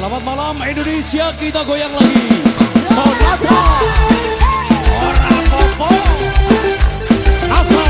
Selamat malam Indonesia, kita goyang lagi. Sonata. Orang popo. Asal.